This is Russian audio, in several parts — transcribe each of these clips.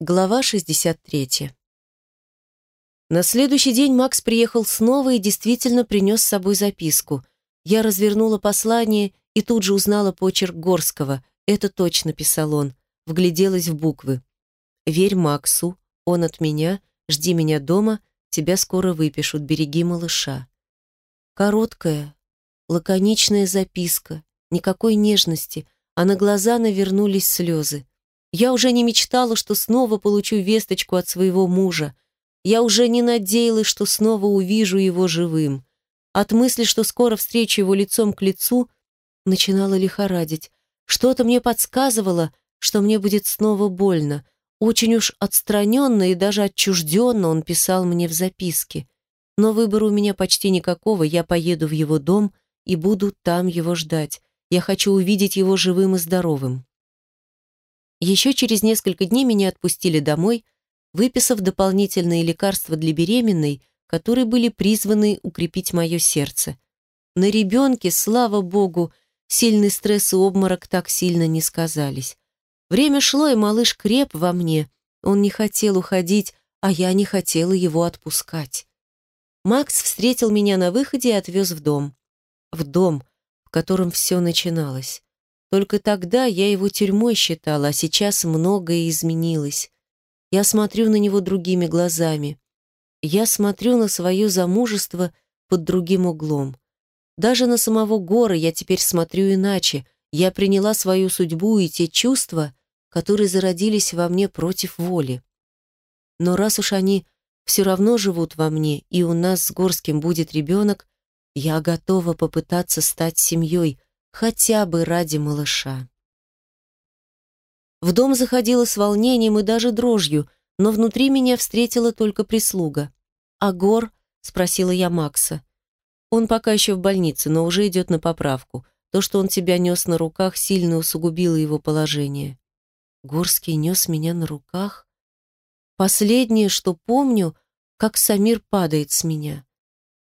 Глава 63. На следующий день Макс приехал снова и действительно принес с собой записку. Я развернула послание и тут же узнала почерк Горского. Это точно писал он. Вгляделась в буквы. «Верь Максу, он от меня, жди меня дома, тебя скоро выпишут, береги малыша». Короткая, лаконичная записка, никакой нежности, а на глаза навернулись слезы. Я уже не мечтала, что снова получу весточку от своего мужа. Я уже не надеялась, что снова увижу его живым. От мысли, что скоро встречу его лицом к лицу, начинала лихорадить. Что-то мне подсказывало, что мне будет снова больно. Очень уж отстраненно и даже отчужденно он писал мне в записке. Но выбора у меня почти никакого, я поеду в его дом и буду там его ждать. Я хочу увидеть его живым и здоровым. Еще через несколько дней меня отпустили домой, выписав дополнительные лекарства для беременной, которые были призваны укрепить мое сердце. На ребенке, слава богу, сильный стресс и обморок так сильно не сказались. Время шло, и малыш креп во мне. Он не хотел уходить, а я не хотела его отпускать. Макс встретил меня на выходе и отвез в дом. В дом, в котором все начиналось. Только тогда я его тюрьмой считала, а сейчас многое изменилось. Я смотрю на него другими глазами. Я смотрю на свое замужество под другим углом. Даже на самого Гора я теперь смотрю иначе. Я приняла свою судьбу и те чувства, которые зародились во мне против воли. Но раз уж они все равно живут во мне, и у нас с Горским будет ребенок, я готова попытаться стать семьей, хотя бы ради малыша. В дом заходила с волнением и даже дрожью, но внутри меня встретила только прислуга. «А Гор?» — спросила я Макса. «Он пока еще в больнице, но уже идет на поправку. То, что он тебя нес на руках, сильно усугубило его положение». Горский нес меня на руках. Последнее, что помню, как Самир падает с меня.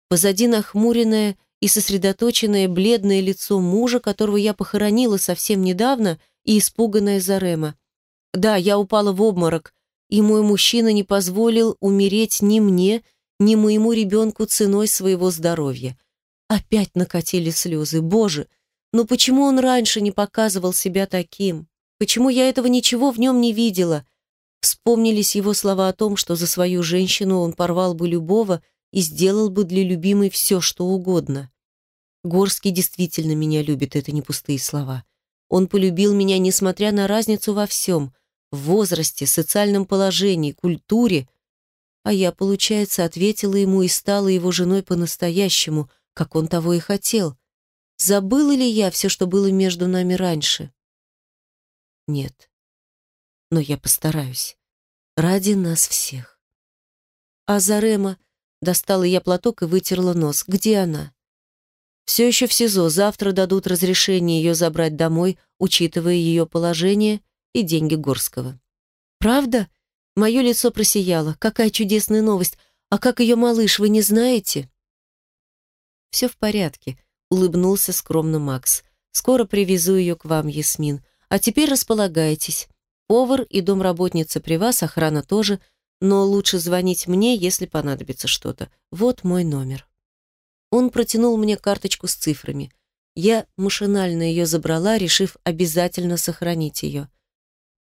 Позади нахмуренная и сосредоточенное бледное лицо мужа, которого я похоронила совсем недавно, и испуганная Зарема. Да, я упала в обморок, и мой мужчина не позволил умереть ни мне, ни моему ребенку ценой своего здоровья. Опять накатили слезы. Боже, но почему он раньше не показывал себя таким? Почему я этого ничего в нем не видела? Вспомнились его слова о том, что за свою женщину он порвал бы любого, и сделал бы для любимой все, что угодно. Горский действительно меня любит, это не пустые слова. Он полюбил меня, несмотря на разницу во всем, в возрасте, социальном положении, культуре, а я, получается, ответила ему и стала его женой по-настоящему, как он того и хотел. Забыла ли я все, что было между нами раньше? Нет. Но я постараюсь. Ради нас всех. А Зарема Достала я платок и вытерла нос. Где она? Все еще в СИЗО. Завтра дадут разрешение ее забрать домой, учитывая ее положение и деньги Горского. Правда? Мое лицо просияло. Какая чудесная новость. А как ее малыш, вы не знаете? Все в порядке, улыбнулся скромно Макс. Скоро привезу ее к вам, Ясмин. А теперь располагайтесь. Повар и домработница при вас, охрана тоже – но лучше звонить мне, если понадобится что-то. Вот мой номер. Он протянул мне карточку с цифрами. Я машинально ее забрала, решив обязательно сохранить ее.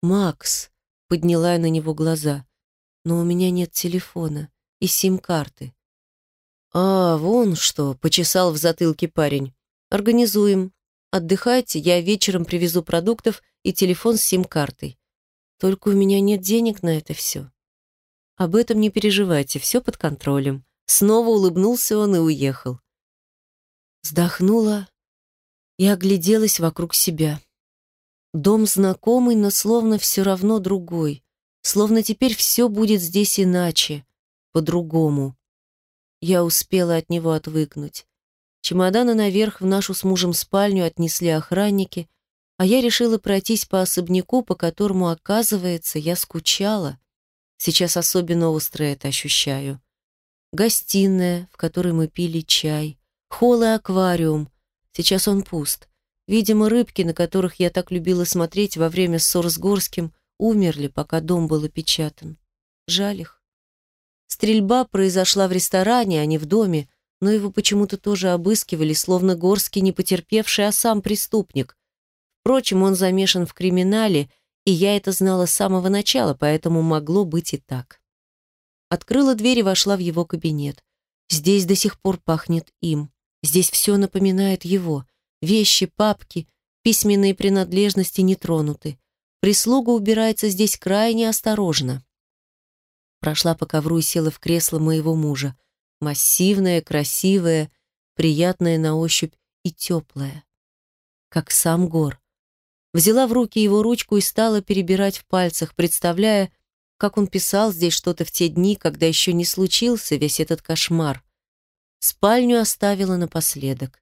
«Макс», — подняла я на него глаза, — «но у меня нет телефона и сим-карты». «А, вон что», — почесал в затылке парень. «Организуем. Отдыхайте, я вечером привезу продуктов и телефон с сим-картой. Только у меня нет денег на это все». Об этом не переживайте, все под контролем. Снова улыбнулся он и уехал. Вздохнула и огляделась вокруг себя. Дом знакомый, но словно все равно другой. Словно теперь все будет здесь иначе, по-другому. Я успела от него отвыкнуть. Чемоданы наверх в нашу с мужем спальню отнесли охранники, а я решила пройтись по особняку, по которому, оказывается, я скучала. Сейчас особенно остро это ощущаю. Гостиная, в которой мы пили чай, холл и аквариум. Сейчас он пуст. Видимо, рыбки, на которых я так любила смотреть во время ссор с Горским, умерли, пока дом был опечатан. Жаль их. Стрельба произошла в ресторане, а не в доме, но его почему-то тоже обыскивали, словно Горский не потерпевший, а сам преступник. Впрочем, он замешан в криминале, и я это знала с самого начала, поэтому могло быть и так. Открыла дверь и вошла в его кабинет. Здесь до сих пор пахнет им. Здесь все напоминает его. Вещи, папки, письменные принадлежности не тронуты. Прислуга убирается здесь крайне осторожно. Прошла по ковру и села в кресло моего мужа. Массивная, красивая, приятная на ощупь и теплая. Как сам гор. Взяла в руки его ручку и стала перебирать в пальцах, представляя, как он писал здесь что-то в те дни, когда еще не случился весь этот кошмар. Спальню оставила напоследок.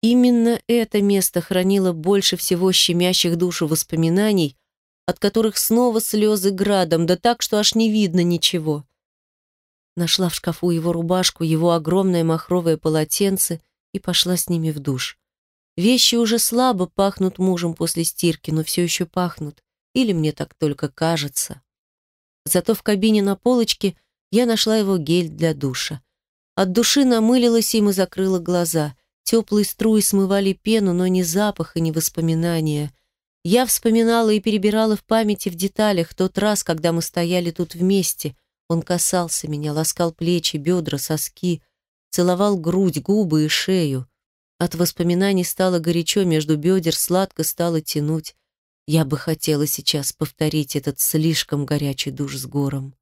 Именно это место хранило больше всего щемящих душу воспоминаний, от которых снова слезы градом, да так, что аж не видно ничего. Нашла в шкафу его рубашку, его огромное махровое полотенце и пошла с ними в душ. Вещи уже слабо пахнут мужем после стирки, но все еще пахнут. Или мне так только кажется. Зато в кабине на полочке я нашла его гель для душа. От души намылилась им и закрыла глаза. Теплые струи смывали пену, но не запах и не воспоминания. Я вспоминала и перебирала в памяти в деталях тот раз, когда мы стояли тут вместе. Он касался меня, ласкал плечи, бедра, соски, целовал грудь, губы и шею. От воспоминаний стало горячо, между бедер сладко стало тянуть. Я бы хотела сейчас повторить этот слишком горячий душ с гором.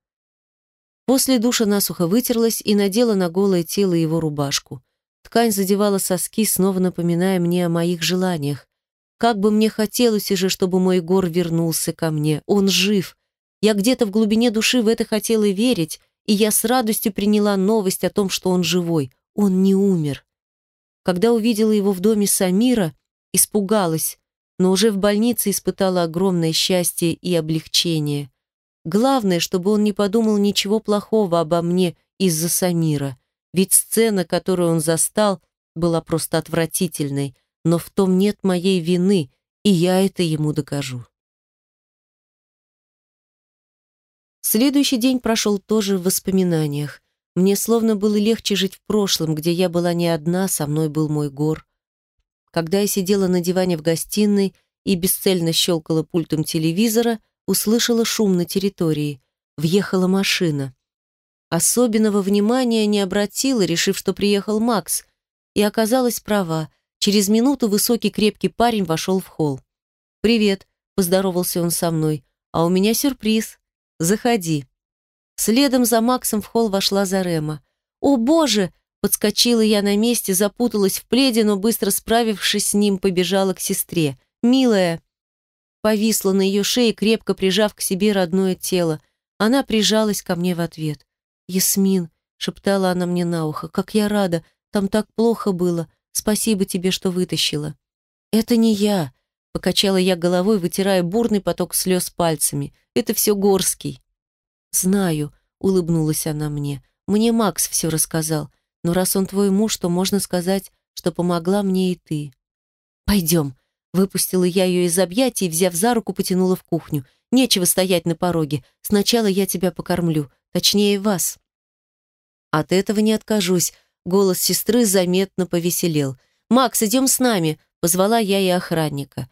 После душа насухо вытерлась и надела на голое тело его рубашку. Ткань задевала соски, снова напоминая мне о моих желаниях. Как бы мне хотелось уже, чтобы мой гор вернулся ко мне. Он жив. Я где-то в глубине души в это хотела верить, и я с радостью приняла новость о том, что он живой. Он не умер. Когда увидела его в доме Самира, испугалась, но уже в больнице испытала огромное счастье и облегчение. Главное, чтобы он не подумал ничего плохого обо мне из-за Самира, ведь сцена, которую он застал, была просто отвратительной — но в том нет моей вины, и я это ему докажу. Следующий день прошел тоже в воспоминаниях. Мне словно было легче жить в прошлом, где я была не одна, со мной был мой гор. Когда я сидела на диване в гостиной и бесцельно щелкала пультом телевизора, услышала шум на территории. Въехала машина. Особенного внимания не обратила, решив, что приехал Макс, и оказалась права. Через минуту высокий крепкий парень вошел в холл. «Привет», — поздоровался он со мной, — «а у меня сюрприз. Заходи». Следом за Максом в холл вошла Зарема. «О, боже!» — подскочила я на месте, запуталась в пледе, но быстро справившись с ним, побежала к сестре. «Милая!» Повисла на ее шее, крепко прижав к себе родное тело. Она прижалась ко мне в ответ. «Ясмин!» — шептала она мне на ухо. «Как я рада! Там так плохо было! Спасибо тебе, что вытащила». «Это не я», — покачала я головой, вытирая бурный поток слез пальцами. «Это все Горский». «Знаю», — улыбнулась она мне. «Мне Макс все рассказал. Но раз он твой муж, то можно сказать, что помогла мне и ты». «Пойдем», — выпустила я ее из объятий, взяв за руку, потянула в кухню. «Нечего стоять на пороге. Сначала я тебя покормлю. Точнее, вас». «От этого не откажусь», Голос сестры заметно повеселел. «Макс, идем с нами!» — позвала я и охранника.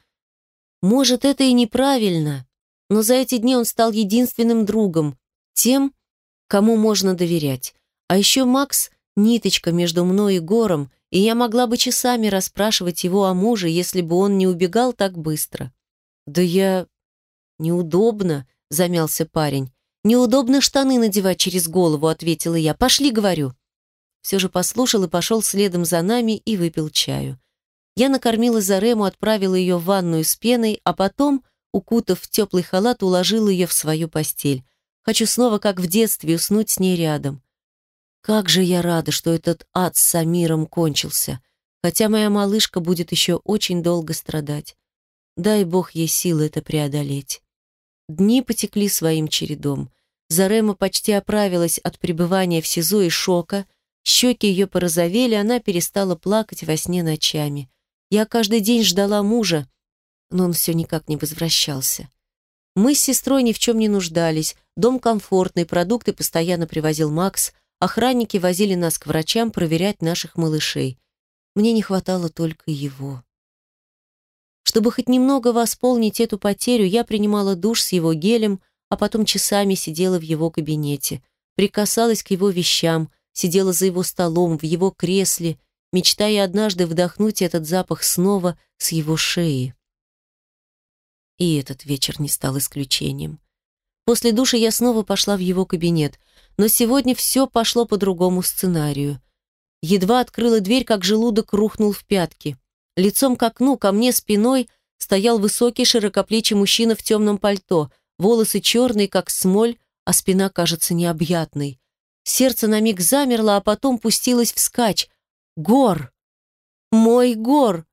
Может, это и неправильно, но за эти дни он стал единственным другом, тем, кому можно доверять. А еще Макс — ниточка между мной и Гором, и я могла бы часами расспрашивать его о муже, если бы он не убегал так быстро. «Да я... неудобно», — замялся парень. «Неудобно штаны надевать через голову», — ответила я. «Пошли, говорю» все же послушал и пошел следом за нами и выпил чаю. Я накормила Зарему, отправила ее в ванную с пеной, а потом, укутав в теплый халат, уложила ее в свою постель. Хочу снова, как в детстве, уснуть с ней рядом. Как же я рада, что этот ад с Самиром кончился, хотя моя малышка будет еще очень долго страдать. Дай бог ей силы это преодолеть. Дни потекли своим чередом. Зарема почти оправилась от пребывания в СИЗО и шока, Щеки ее порозовели, она перестала плакать во сне ночами. Я каждый день ждала мужа, но он все никак не возвращался. Мы с сестрой ни в чем не нуждались, дом комфортный, продукты постоянно привозил Макс, охранники возили нас к врачам проверять наших малышей. Мне не хватало только его. Чтобы хоть немного восполнить эту потерю, я принимала душ с его гелем, а потом часами сидела в его кабинете, прикасалась к его вещам, сидела за его столом, в его кресле, мечтая однажды вдохнуть этот запах снова с его шеи. И этот вечер не стал исключением. После душа я снова пошла в его кабинет, но сегодня все пошло по другому сценарию. Едва открыла дверь, как желудок рухнул в пятки. Лицом к окну, ко мне спиной, стоял высокий широкоплечий мужчина в темном пальто, волосы черные, как смоль, а спина кажется необъятной. Сердце на миг замерло, а потом пустилось вскачь. «Гор! Мой Гор!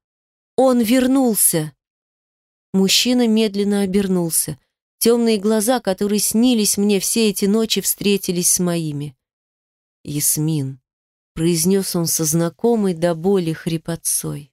Он вернулся!» Мужчина медленно обернулся. Темные глаза, которые снились мне все эти ночи, встретились с моими. «Ясмин», — произнес он со знакомой до боли хрипотцой.